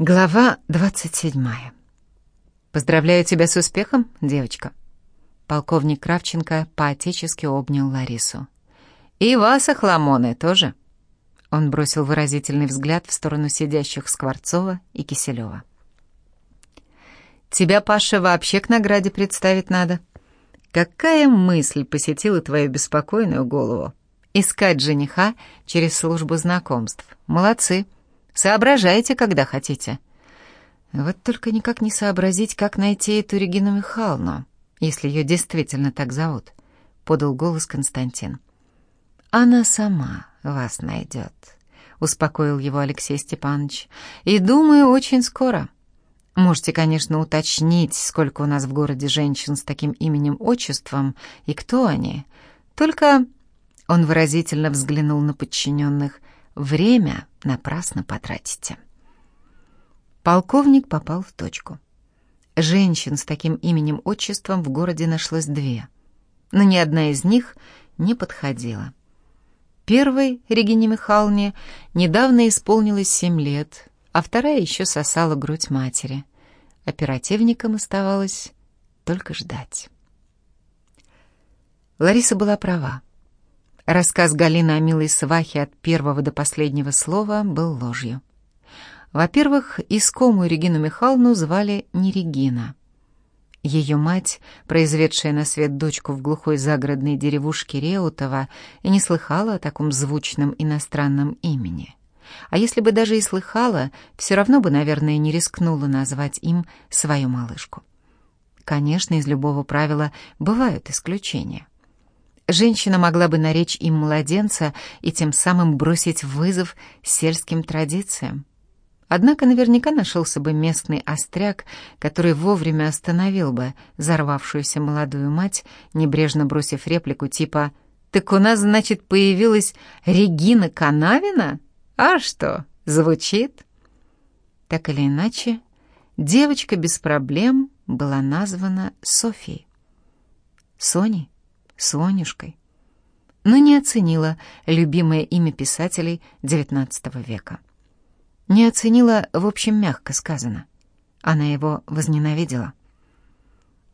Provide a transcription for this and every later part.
Глава 27. «Поздравляю тебя с успехом, девочка!» Полковник Кравченко поотечески обнял Ларису. «И вас, охламоны, тоже!» Он бросил выразительный взгляд в сторону сидящих Скворцова и Киселева. «Тебя, Паша, вообще к награде представить надо. Какая мысль посетила твою беспокойную голову? Искать жениха через службу знакомств. Молодцы!» Соображайте, когда хотите. Вот только никак не сообразить, как найти эту Регину Михайловну, если ее действительно так зовут, — подал голос Константин. Она сама вас найдет, — успокоил его Алексей Степанович. И думаю, очень скоро. Можете, конечно, уточнить, сколько у нас в городе женщин с таким именем-отчеством и кто они. Только он выразительно взглянул на подчиненных. Время напрасно потратите. Полковник попал в точку. Женщин с таким именем-отчеством в городе нашлось две, но ни одна из них не подходила. Первой, Регине Михайловне, недавно исполнилось семь лет, а вторая еще сосала грудь матери. Оперативникам оставалось только ждать. Лариса была права. Рассказ Галины о милой свахе от первого до последнего слова был ложью. Во-первых, искомую Регину Михайловну звали не Регина. Ее мать, произведшая на свет дочку в глухой загородной деревушке Реутова, и не слыхала о таком звучном иностранном имени. А если бы даже и слыхала, все равно бы, наверное, не рискнула назвать им свою малышку. Конечно, из любого правила бывают исключения. Женщина могла бы наречь им младенца и тем самым бросить вызов сельским традициям. Однако наверняка нашелся бы местный остряк, который вовремя остановил бы взорвавшуюся молодую мать, небрежно бросив реплику типа «Так у нас, значит, появилась Регина Канавина? А что, звучит?» Так или иначе, девочка без проблем была названа Софией. Соней Сонюшкой, но не оценила любимое имя писателей XIX века. Не оценила, в общем, мягко сказано. Она его возненавидела.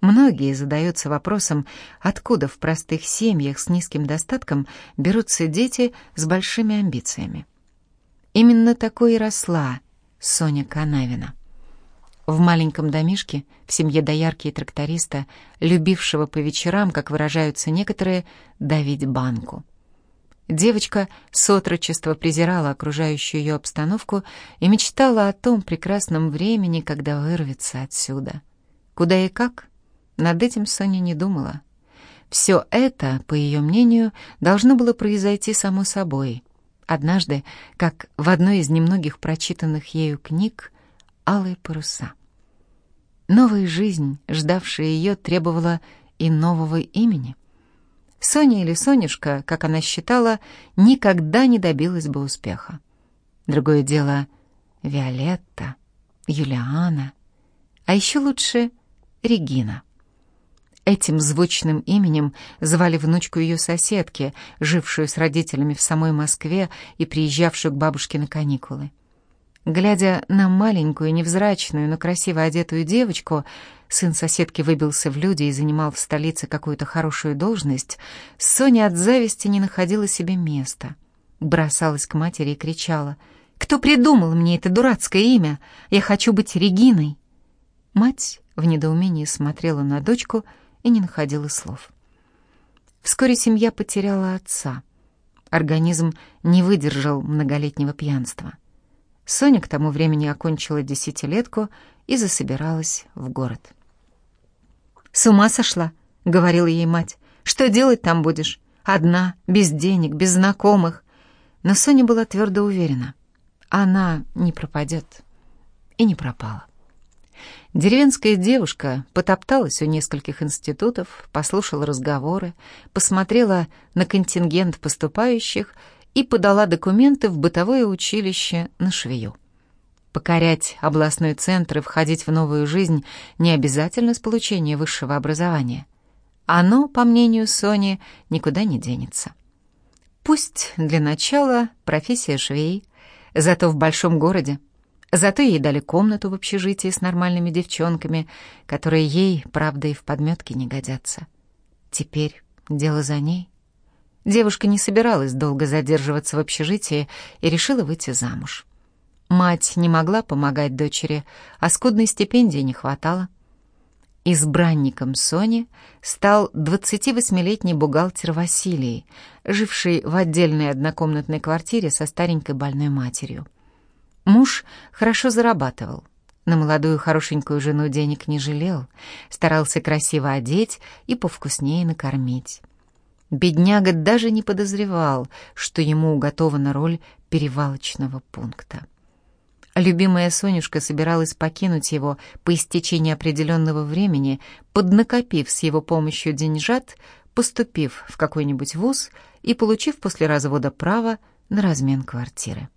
Многие задаются вопросом, откуда в простых семьях с низким достатком берутся дети с большими амбициями. Именно такой и росла Соня Канавина в маленьком домишке, в семье доярки и тракториста, любившего по вечерам, как выражаются некоторые, давить банку. Девочка с отрочества презирала окружающую ее обстановку и мечтала о том прекрасном времени, когда вырвется отсюда. Куда и как? Над этим Соня не думала. Все это, по ее мнению, должно было произойти само собой. Однажды, как в одной из немногих прочитанных ею книг, алые паруса. Новая жизнь, ждавшая ее, требовала и нового имени. Соня или Сонюшка, как она считала, никогда не добилась бы успеха. Другое дело — Виолетта, Юлиана, а еще лучше — Регина. Этим звучным именем звали внучку ее соседки, жившую с родителями в самой Москве и приезжавшую к бабушке на каникулы. Глядя на маленькую, невзрачную, но красиво одетую девочку, сын соседки выбился в люди и занимал в столице какую-то хорошую должность, Соня от зависти не находила себе места. Бросалась к матери и кричала. «Кто придумал мне это дурацкое имя? Я хочу быть Региной!» Мать в недоумении смотрела на дочку и не находила слов. Вскоре семья потеряла отца. Организм не выдержал многолетнего пьянства. Соня к тому времени окончила десятилетку и засобиралась в город. «С ума сошла?» — говорила ей мать. «Что делать там будешь? Одна, без денег, без знакомых». Но Соня была твердо уверена. Она не пропадет. И не пропала. Деревенская девушка потопталась у нескольких институтов, послушала разговоры, посмотрела на контингент поступающих и подала документы в бытовое училище на швею. Покорять областной центр и входить в новую жизнь не обязательно с получения высшего образования. Оно, по мнению Сони, никуда не денется. Пусть для начала профессия швей, зато в большом городе. Зато ей дали комнату в общежитии с нормальными девчонками, которые ей, правда, и в подметке не годятся. Теперь дело за ней. Девушка не собиралась долго задерживаться в общежитии и решила выйти замуж. Мать не могла помогать дочери, а скудной стипендии не хватало. Избранником Сони стал 28-летний бухгалтер Василий, живший в отдельной однокомнатной квартире со старенькой больной матерью. Муж хорошо зарабатывал. На молодую хорошенькую жену денег не жалел, старался красиво одеть и повкуснее накормить. Бедняга даже не подозревал, что ему уготована роль перевалочного пункта. Любимая Сонюшка собиралась покинуть его по истечении определенного времени, поднакопив с его помощью деньжат, поступив в какой-нибудь вуз и получив после развода право на размен квартиры.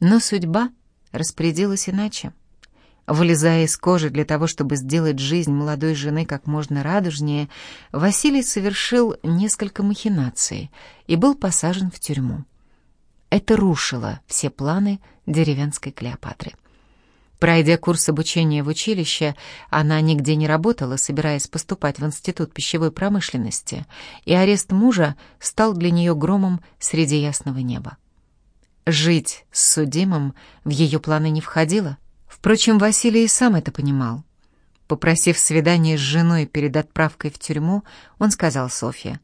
Но судьба распорядилась иначе. Вылезая из кожи для того, чтобы сделать жизнь молодой жены как можно радужнее, Василий совершил несколько махинаций и был посажен в тюрьму. Это рушило все планы деревенской Клеопатры. Пройдя курс обучения в училище, она нигде не работала, собираясь поступать в Институт пищевой промышленности, и арест мужа стал для нее громом среди ясного неба. Жить с судимым в ее планы не входило. Впрочем, Василий и сам это понимал. Попросив свидание с женой перед отправкой в тюрьму, он сказал Софье,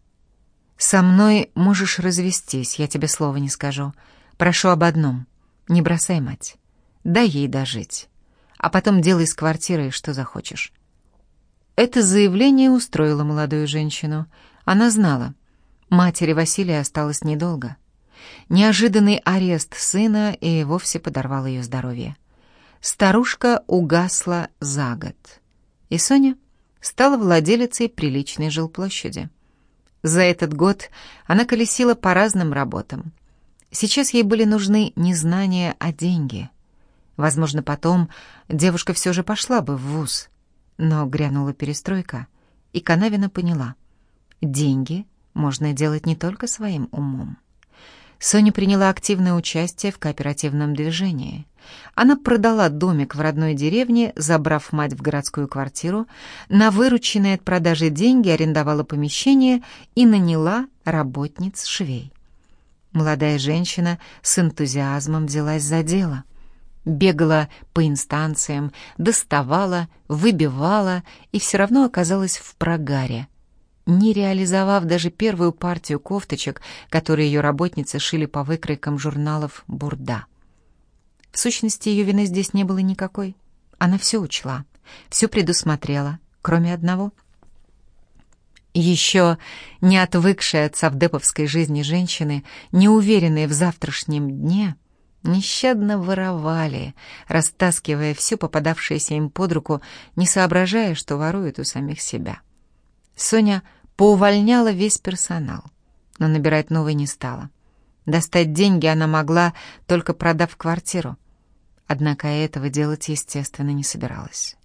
«Со мной можешь развестись, я тебе слова не скажу. Прошу об одном. Не бросай мать. Дай ей дожить. А потом делай с квартирой, что захочешь». Это заявление устроило молодую женщину. Она знала, матери Василия осталось недолго. Неожиданный арест сына и вовсе подорвал ее здоровье. Старушка угасла за год, и Соня стала владелицей приличной жилплощади. За этот год она колесила по разным работам. Сейчас ей были нужны не знания, а деньги. Возможно, потом девушка все же пошла бы в вуз. Но грянула перестройка, и Канавина поняла. Деньги можно делать не только своим умом. Соня приняла активное участие в кооперативном движении. Она продала домик в родной деревне, забрав мать в городскую квартиру, на вырученные от продажи деньги арендовала помещение и наняла работниц-швей. Молодая женщина с энтузиазмом взялась за дело. Бегала по инстанциям, доставала, выбивала и все равно оказалась в прогаре – не реализовав даже первую партию кофточек, которые ее работницы шили по выкройкам журналов «Бурда». В сущности, ее вины здесь не было никакой. Она все учла, все предусмотрела, кроме одного. Еще не отвыкшие от совдеповской жизни женщины, неуверенные в завтрашнем дне, нещадно воровали, растаскивая все попадавшееся им под руку, не соображая, что воруют у самих себя. Соня поувольняла весь персонал, но набирать новый не стала. Достать деньги она могла, только продав квартиру. Однако этого делать, естественно, не собиралась.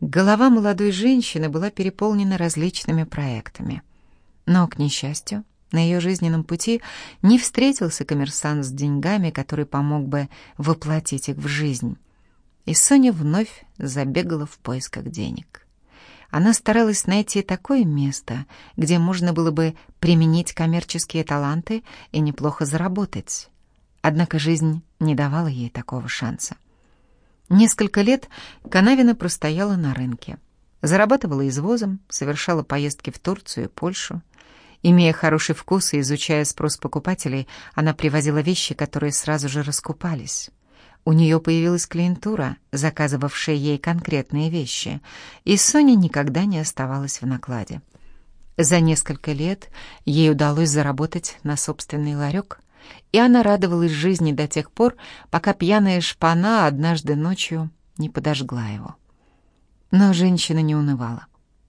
Голова молодой женщины была переполнена различными проектами. Но, к несчастью, на ее жизненном пути не встретился коммерсант с деньгами, который помог бы воплотить их в жизнь. И Соня вновь забегала в поисках денег. Она старалась найти такое место, где можно было бы применить коммерческие таланты и неплохо заработать. Однако жизнь не давала ей такого шанса. Несколько лет Канавина простояла на рынке. Зарабатывала извозом, совершала поездки в Турцию и Польшу. Имея хороший вкус и изучая спрос покупателей, она привозила вещи, которые сразу же раскупались. У нее появилась клиентура, заказывавшая ей конкретные вещи, и Соня никогда не оставалась в накладе. За несколько лет ей удалось заработать на собственный ларек, и она радовалась жизни до тех пор, пока пьяная шпана однажды ночью не подожгла его. Но женщина не унывала.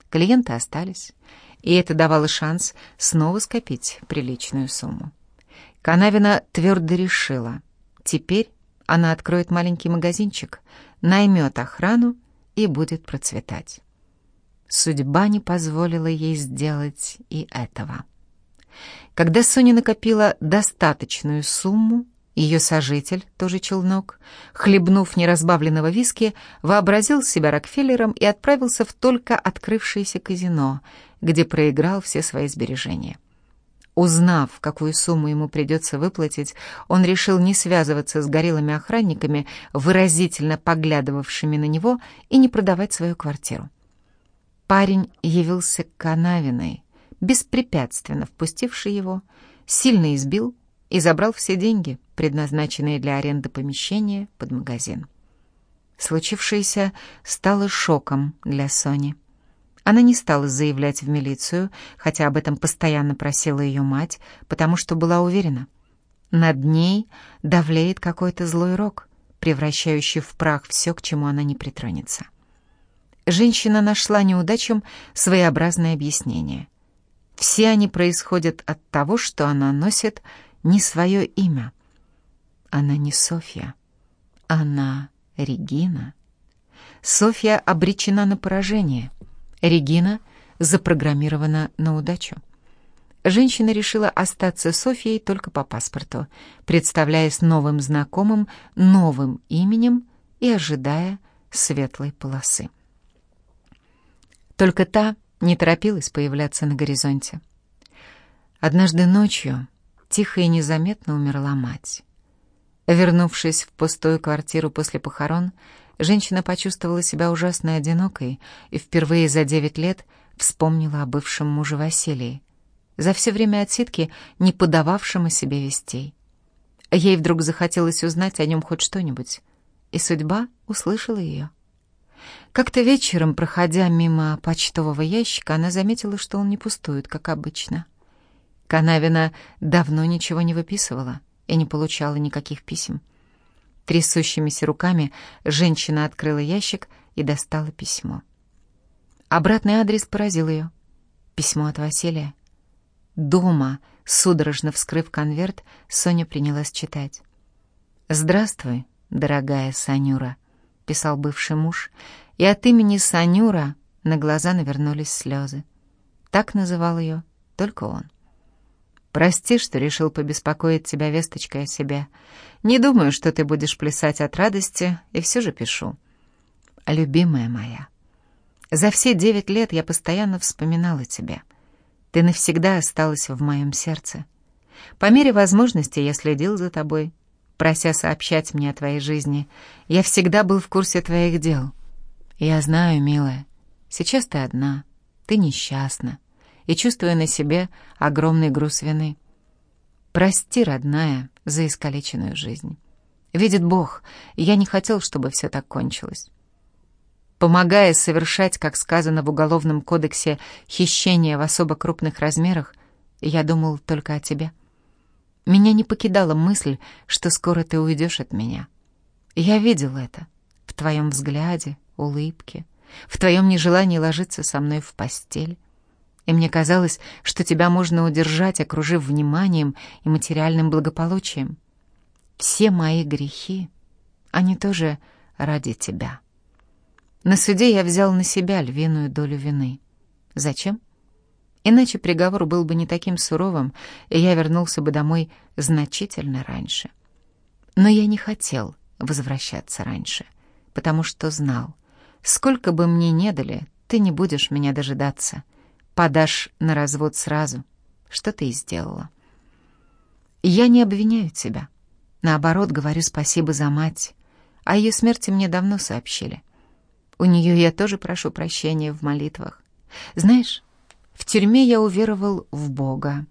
Клиенты остались, и это давало шанс снова скопить приличную сумму. Канавина твердо решила, теперь она откроет маленький магазинчик, наймет охрану и будет процветать. Судьба не позволила ей сделать и этого. Когда Соня накопила достаточную сумму, Ее сожитель, тоже челнок, хлебнув неразбавленного виски, вообразил себя Рокфеллером и отправился в только открывшееся казино, где проиграл все свои сбережения. Узнав, какую сумму ему придется выплатить, он решил не связываться с горелыми охранниками, выразительно поглядывавшими на него, и не продавать свою квартиру. Парень явился Канавиной, беспрепятственно впустивший его, сильно избил и забрал все деньги, предназначенные для аренды помещения под магазин. Случившееся стало шоком для Сони. Она не стала заявлять в милицию, хотя об этом постоянно просила ее мать, потому что была уверена. Над ней давлеет какой-то злой рок, превращающий в прах все, к чему она не притронется. Женщина нашла неудачам своеобразное объяснение. Все они происходят от того, что она носит не свое имя. Она не Софья, она Регина. Софья обречена на поражение — Регина запрограммирована на удачу. Женщина решила остаться Софией только по паспорту, представляясь новым знакомым, новым именем и ожидая светлой полосы. Только та не торопилась появляться на горизонте. Однажды ночью тихо и незаметно умерла мать. Вернувшись в пустую квартиру после похорон, женщина почувствовала себя ужасно одинокой и впервые за девять лет вспомнила о бывшем муже Василии, за все время отсидки не подававшем о себе вестей. Ей вдруг захотелось узнать о нем хоть что-нибудь, и судьба услышала ее. Как-то вечером, проходя мимо почтового ящика, она заметила, что он не пустует, как обычно. Канавина давно ничего не выписывала и не получала никаких писем. Трясущимися руками женщина открыла ящик и достала письмо. Обратный адрес поразил ее. Письмо от Василия. Дома, судорожно вскрыв конверт, Соня принялась читать. «Здравствуй, дорогая Санюра», — писал бывший муж, и от имени Санюра на глаза навернулись слезы. Так называл ее только он. Прости, что решил побеспокоить тебя весточкой о себе. Не думаю, что ты будешь плясать от радости, и все же пишу. Любимая моя, за все девять лет я постоянно вспоминала тебя. Ты навсегда осталась в моем сердце. По мере возможности я следил за тобой, прося сообщать мне о твоей жизни. Я всегда был в курсе твоих дел. Я знаю, милая, сейчас ты одна, ты несчастна и чувствуя на себе огромный груз вины. «Прости, родная, за искалеченную жизнь. Видит Бог, я не хотел, чтобы все так кончилось. Помогая совершать, как сказано в Уголовном кодексе, хищение в особо крупных размерах, я думал только о тебе. Меня не покидала мысль, что скоро ты уйдешь от меня. Я видел это в твоем взгляде, улыбке, в твоем нежелании ложиться со мной в постель и мне казалось, что тебя можно удержать, окружив вниманием и материальным благополучием. Все мои грехи, они тоже ради тебя. На суде я взял на себя львиную долю вины. Зачем? Иначе приговор был бы не таким суровым, и я вернулся бы домой значительно раньше. Но я не хотел возвращаться раньше, потому что знал, сколько бы мне не дали, ты не будешь меня дожидаться — подашь на развод сразу, что ты и сделала. Я не обвиняю тебя. Наоборот, говорю спасибо за мать. О ее смерти мне давно сообщили. У нее я тоже прошу прощения в молитвах. Знаешь, в тюрьме я уверовал в Бога,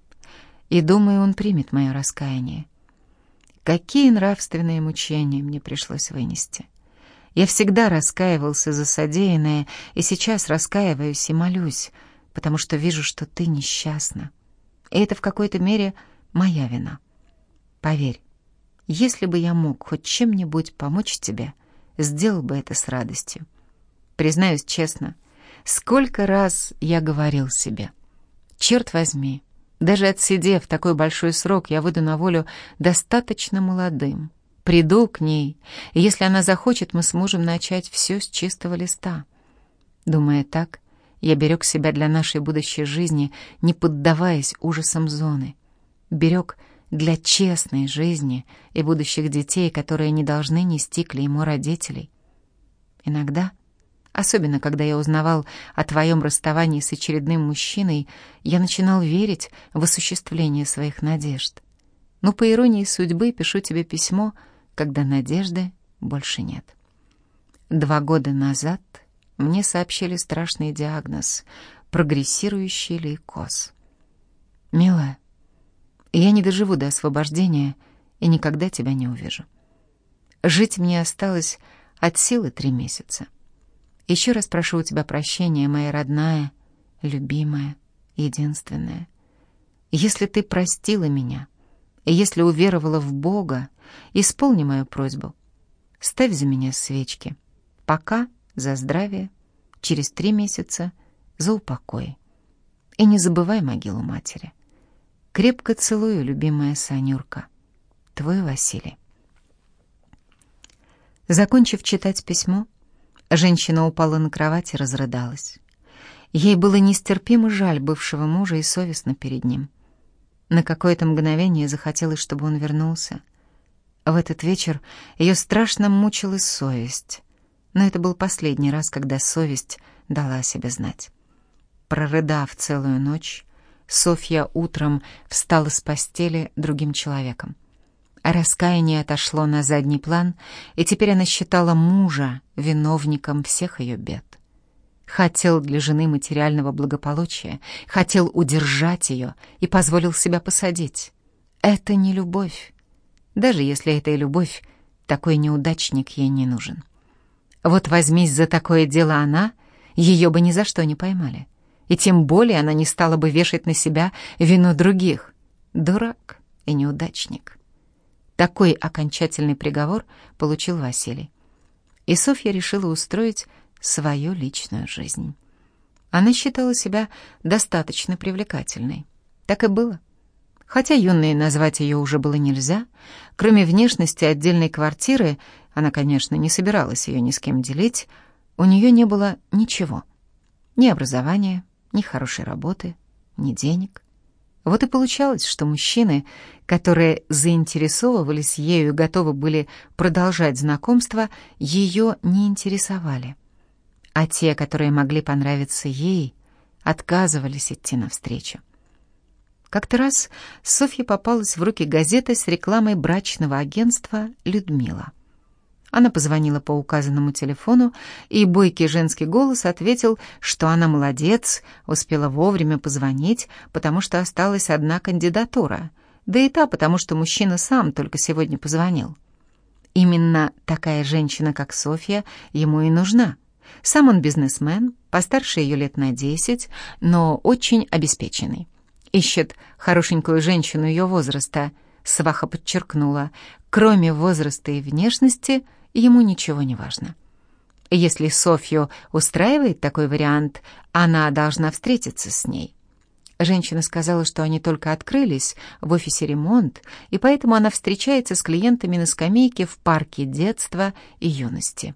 и думаю, он примет мое раскаяние. Какие нравственные мучения мне пришлось вынести. Я всегда раскаивался за содеянное, и сейчас раскаиваюсь и молюсь, потому что вижу, что ты несчастна. И это в какой-то мере моя вина. Поверь, если бы я мог хоть чем-нибудь помочь тебе, сделал бы это с радостью. Признаюсь честно, сколько раз я говорил себе, черт возьми, даже отсидев такой большой срок, я выйду на волю достаточно молодым. Приду к ней, и если она захочет, мы сможем начать все с чистого листа. Думая так, я берег себя для нашей будущей жизни, не поддаваясь ужасам зоны. Берег для честной жизни и будущих детей, которые не должны нести клеймо родителей. Иногда, особенно когда я узнавал о твоем расставании с очередным мужчиной, я начинал верить в осуществление своих надежд. Но по иронии судьбы пишу тебе письмо, когда надежды больше нет. Два года назад мне сообщили страшный диагноз — прогрессирующий лейкоз. Милая, я не доживу до освобождения и никогда тебя не увижу. Жить мне осталось от силы три месяца. Еще раз прошу у тебя прощения, моя родная, любимая, единственная. Если ты простила меня, если уверовала в Бога, исполни мою просьбу. Ставь за меня свечки. Пока за здравие, через три месяца за упокой. И не забывай могилу матери. Крепко целую, любимая Санюрка. Твой Василий. Закончив читать письмо, женщина упала на кровать и разрыдалась. Ей было нестерпимо жаль бывшего мужа и совестно перед ним. На какое-то мгновение захотелось, чтобы он вернулся. В этот вечер ее страшно мучила совесть. Но это был последний раз, когда совесть дала о себе знать. Прорыдав целую ночь, Софья утром встала с постели другим человеком. Раскаяние отошло на задний план, и теперь она считала мужа виновником всех ее бед. Хотел для жены материального благополучия, хотел удержать ее и позволил себя посадить. Это не любовь. Даже если это и любовь, такой неудачник ей не нужен. Вот возьмись за такое дело она, ее бы ни за что не поймали и тем более она не стала бы вешать на себя вину других. Дурак и неудачник. Такой окончательный приговор получил Василий. И Софья решила устроить свою личную жизнь. Она считала себя достаточно привлекательной. Так и было. Хотя юной назвать ее уже было нельзя, кроме внешности отдельной квартиры, она, конечно, не собиралась ее ни с кем делить, у нее не было ничего. Ни образования, ни хорошей работы, ни денег. Вот и получалось, что мужчины, которые заинтересовывались ею и готовы были продолжать знакомство, ее не интересовали. А те, которые могли понравиться ей, отказывались идти навстречу. Как-то раз Софье попалась в руки газета с рекламой брачного агентства «Людмила». Она позвонила по указанному телефону, и бойкий женский голос ответил, что она молодец, успела вовремя позвонить, потому что осталась одна кандидатура, да и та, потому что мужчина сам только сегодня позвонил. Именно такая женщина, как Софья, ему и нужна. Сам он бизнесмен, постарше ее лет на десять, но очень обеспеченный. Ищет хорошенькую женщину ее возраста, Сваха подчеркнула. Кроме возраста и внешности – ему ничего не важно. Если Софью устраивает такой вариант, она должна встретиться с ней. Женщина сказала, что они только открылись, в офисе ремонт, и поэтому она встречается с клиентами на скамейке в парке детства и юности.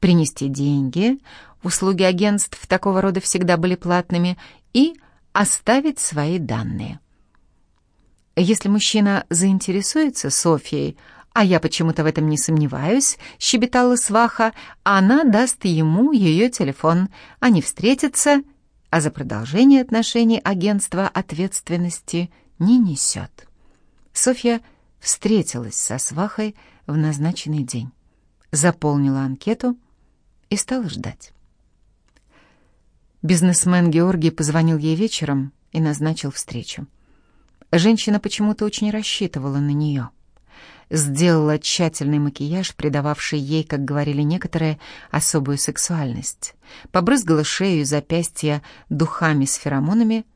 Принести деньги, услуги агентств такого рода всегда были платными, и оставить свои данные. Если мужчина заинтересуется Софьей, «А я почему-то в этом не сомневаюсь», — щебетала сваха. «Она даст ему ее телефон. Они встретятся, а за продолжение отношений агентство ответственности не несет». Софья встретилась со свахой в назначенный день, заполнила анкету и стала ждать. Бизнесмен Георгий позвонил ей вечером и назначил встречу. Женщина почему-то очень рассчитывала на нее — сделала тщательный макияж, придававший ей, как говорили некоторые, особую сексуальность. Побрызгала шею и запястья духами с феромонами,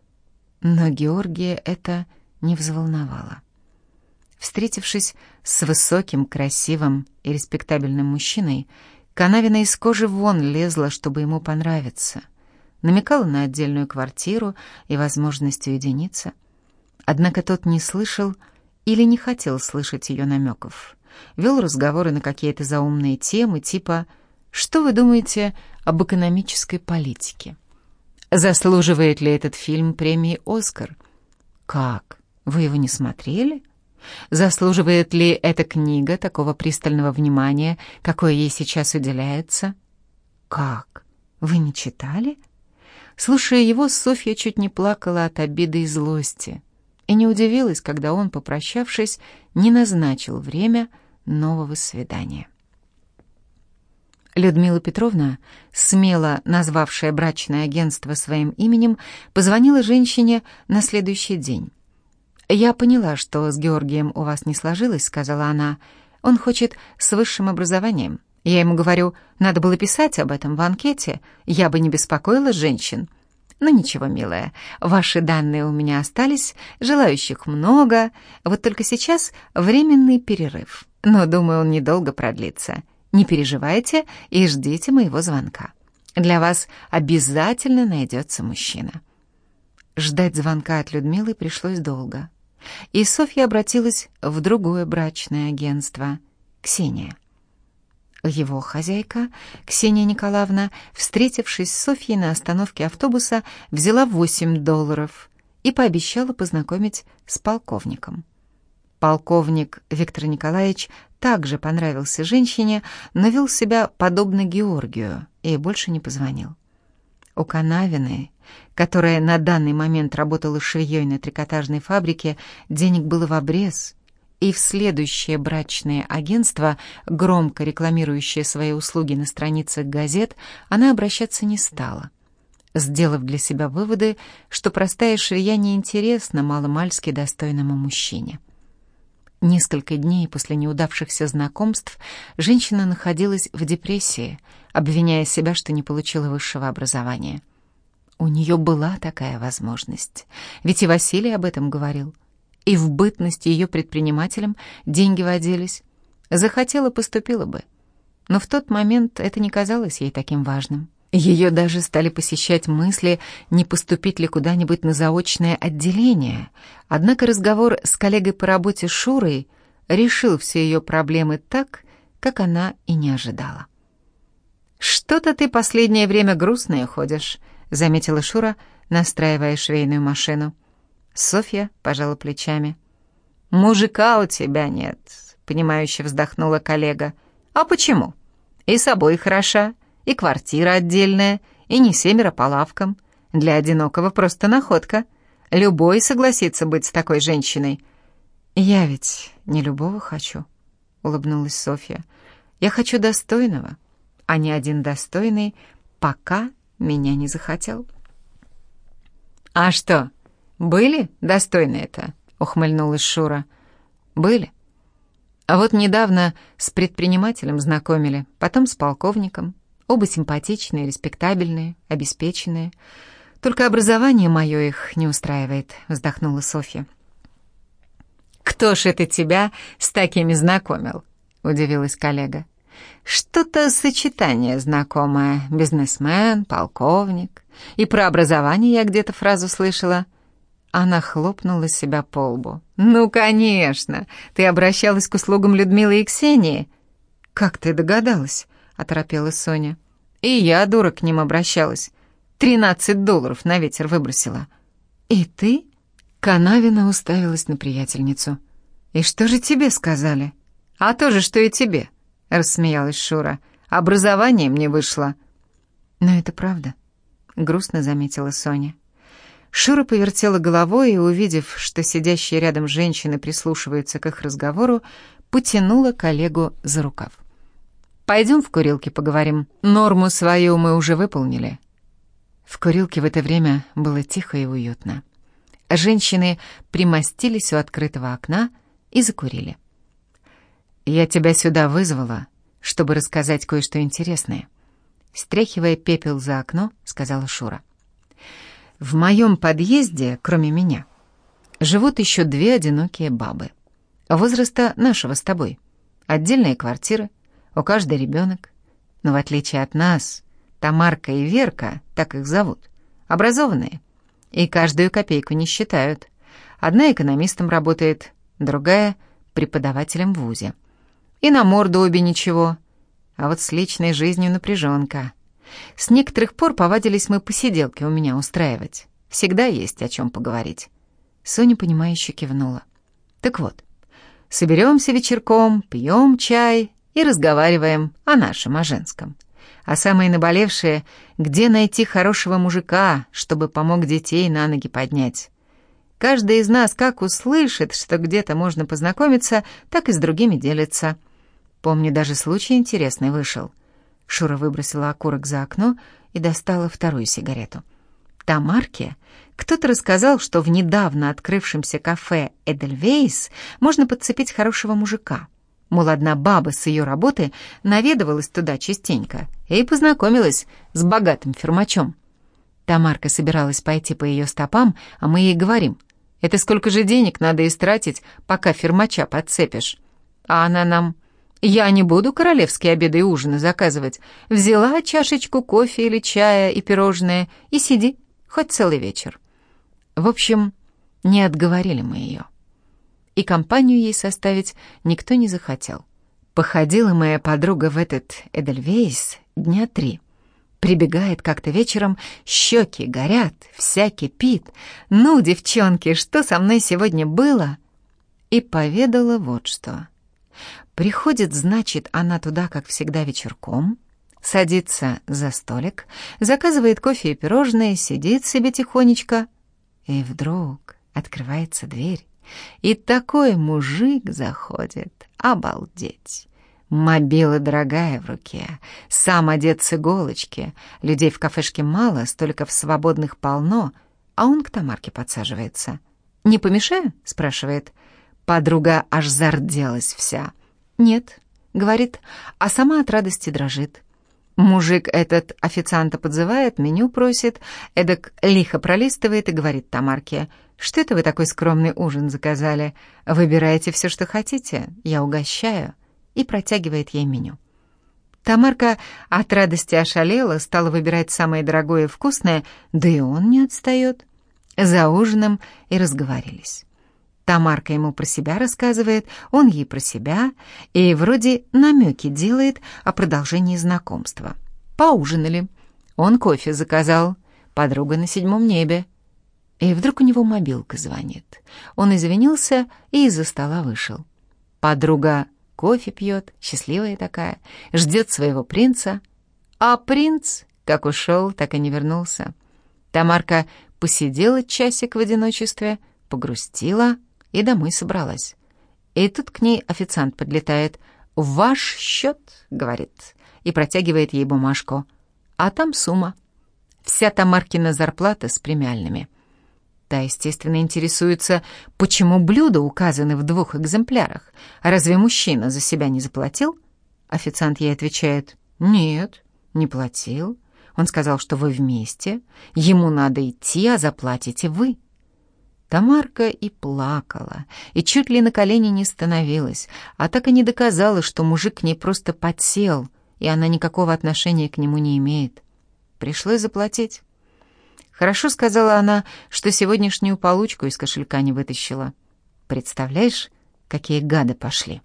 но Георгия это не взволновало. Встретившись с высоким, красивым и респектабельным мужчиной, Канавина из кожи вон лезла, чтобы ему понравиться. Намекала на отдельную квартиру и возможность уединиться. Однако тот не слышал, или не хотел слышать ее намеков. Вел разговоры на какие-то заумные темы, типа «Что вы думаете об экономической политике?» «Заслуживает ли этот фильм премии «Оскар»?» «Как? Вы его не смотрели?» Заслуживает ли эта книга такого пристального внимания, какое ей сейчас уделяется? Как? Вы не читали? Слушая его, Софья чуть не плакала от обиды и злости и не удивилась, когда он, попрощавшись, не назначил время нового свидания. Людмила Петровна, смело назвавшая брачное агентство своим именем, позвонила женщине на следующий день. «Я поняла, что с Георгием у вас не сложилось», — сказала она. «Он хочет с высшим образованием. Я ему говорю, надо было писать об этом в анкете, я бы не беспокоила женщин. Ну ничего, милая, ваши данные у меня остались, желающих много, вот только сейчас временный перерыв, но, думаю, он недолго продлится. Не переживайте и ждите моего звонка. Для вас обязательно найдется мужчина». Ждать звонка от Людмилы пришлось долго. И Софья обратилась в другое брачное агентство — Ксения. Его хозяйка, Ксения Николаевна, встретившись с Софьей на остановке автобуса, взяла 8 долларов и пообещала познакомить с полковником. Полковник Виктор Николаевич также понравился женщине, но вел себя подобно Георгию и больше не позвонил. У Канавиной, которая на данный момент работала швеей на трикотажной фабрике, денег было в обрез — и в следующее брачное агентство, громко рекламирующее свои услуги на страницах газет, она обращаться не стала, сделав для себя выводы, что простая швея неинтересна маломальски достойному мужчине. Несколько дней после неудавшихся знакомств женщина находилась в депрессии, обвиняя себя, что не получила высшего образования. У нее была такая возможность, ведь и Василий об этом говорил — и в бытность ее предпринимателем деньги водились. Захотела, поступила бы. Но в тот момент это не казалось ей таким важным. Ее даже стали посещать мысли, не поступить ли куда-нибудь на заочное отделение. Однако разговор с коллегой по работе Шурой решил все ее проблемы так, как она и не ожидала. «Что-то ты последнее время грустная ходишь», — заметила Шура, настраивая швейную машину. Софья пожала плечами. «Мужика у тебя нет», — понимающе вздохнула коллега. «А почему? И собой хороша, и квартира отдельная, и не семеро по лавкам. Для одинокого просто находка. Любой согласится быть с такой женщиной». «Я ведь не любого хочу», — улыбнулась Софья. «Я хочу достойного, а ни один достойный пока меня не захотел». «А что, «Были достойны это?» — ухмыльнулась Шура. «Были. А вот недавно с предпринимателем знакомили, потом с полковником. Оба симпатичные, респектабельные, обеспеченные. Только образование мое их не устраивает», — вздохнула Софья. «Кто ж это тебя с такими знакомил?» — удивилась коллега. «Что-то сочетание знакомое. Бизнесмен, полковник. И про образование я где-то фразу слышала». Она хлопнула себя по лбу. «Ну, конечно! Ты обращалась к услугам Людмилы и Ксении!» «Как ты догадалась?» — оторопела Соня. «И я, дура, к ним обращалась. Тринадцать долларов на ветер выбросила». «И ты?» Канавина уставилась на приятельницу. «И что же тебе сказали?» «А то же, что и тебе», — рассмеялась Шура. «Образование мне вышло». «Но это правда», — грустно заметила Соня. Шура повертела головой и, увидев, что сидящие рядом женщины прислушиваются к их разговору, потянула коллегу за рукав. «Пойдем в курилке поговорим. Норму свою мы уже выполнили». В курилке в это время было тихо и уютно. Женщины примостились у открытого окна и закурили. «Я тебя сюда вызвала, чтобы рассказать кое-что интересное». Стряхивая пепел за окно, сказала Шура. В моем подъезде, кроме меня, живут еще две одинокие бабы. Возраста нашего с тобой. Отдельные квартиры, у каждой ребенок. Но в отличие от нас, Тамарка и Верка, так их зовут, образованные. И каждую копейку не считают. Одна экономистом работает, другая — преподавателем в ВУЗе. И на морду обе ничего. А вот с личной жизнью напряженка. С некоторых пор повадились мы посиделки у меня устраивать. Всегда есть о чем поговорить. Соня, понимающе кивнула. Так вот, Соберемся вечерком, пьем чай и разговариваем о нашем, о женском. А самое наболевшее — где найти хорошего мужика, чтобы помог детей на ноги поднять. Каждый из нас как услышит, что где-то можно познакомиться, так и с другими делится. Помню, даже случай интересный вышел. Шура выбросила окурок за окно и достала вторую сигарету. Тамарке кто-то рассказал, что в недавно открывшемся кафе «Эдельвейс» можно подцепить хорошего мужика. Мол, одна баба с ее работы наведывалась туда частенько и познакомилась с богатым фермачом. Тамарка собиралась пойти по ее стопам, а мы ей говорим, «Это сколько же денег надо истратить, пока фермача подцепишь?» А она нам, «Я не буду королевские обеды и ужины заказывать. Взяла чашечку кофе или чая и пирожное и сиди, хоть целый вечер». В общем, не отговорили мы ее. И компанию ей составить никто не захотел. Походила моя подруга в этот Эдельвейс дня три. Прибегает как-то вечером, щеки горят, вся кипит. «Ну, девчонки, что со мной сегодня было?» И поведала вот что. Приходит, значит, она туда, как всегда, вечерком, садится за столик, заказывает кофе и пирожные, сидит себе тихонечко, и вдруг открывается дверь, и такой мужик заходит. Обалдеть! Мобила дорогая в руке, сам одет с иголочки. Людей в кафешке мало, столиков свободных полно, а он к Тамарке подсаживается. «Не помешаю?» — спрашивает. Подруга аж зарделась вся. «Нет», — говорит, а сама от радости дрожит. Мужик этот официанта подзывает, меню просит, эдак лихо пролистывает и говорит Тамарке, «Что это вы такой скромный ужин заказали? Выбирайте все, что хотите, я угощаю», и протягивает ей меню. Тамарка от радости ошалела, стала выбирать самое дорогое и вкусное, да и он не отстает. За ужином и разговорились. Тамарка ему про себя рассказывает, он ей про себя, и вроде намеки делает о продолжении знакомства. Поужинали. Он кофе заказал, подруга на седьмом небе. И вдруг у него мобилка звонит. Он извинился и из-за стола вышел. Подруга кофе пьет, счастливая такая, ждет своего принца. А принц, как ушел, так и не вернулся. Тамарка посидела часик в одиночестве, погрустила, и домой собралась. И тут к ней официант подлетает. «Ваш счет», — говорит, и протягивает ей бумажку. А там сумма. Вся Тамаркина зарплата с премиальными. Та, естественно, интересуется, почему блюда указаны в двух экземплярах. Разве мужчина за себя не заплатил? Официант ей отвечает, «Нет, не платил. Он сказал, что вы вместе. Ему надо идти, а заплатите вы». Тамарка и плакала, и чуть ли на колени не становилась, а так и не доказала, что мужик к ней просто подсел, и она никакого отношения к нему не имеет. Пришлось заплатить. Хорошо сказала она, что сегодняшнюю получку из кошелька не вытащила. Представляешь, какие гады пошли.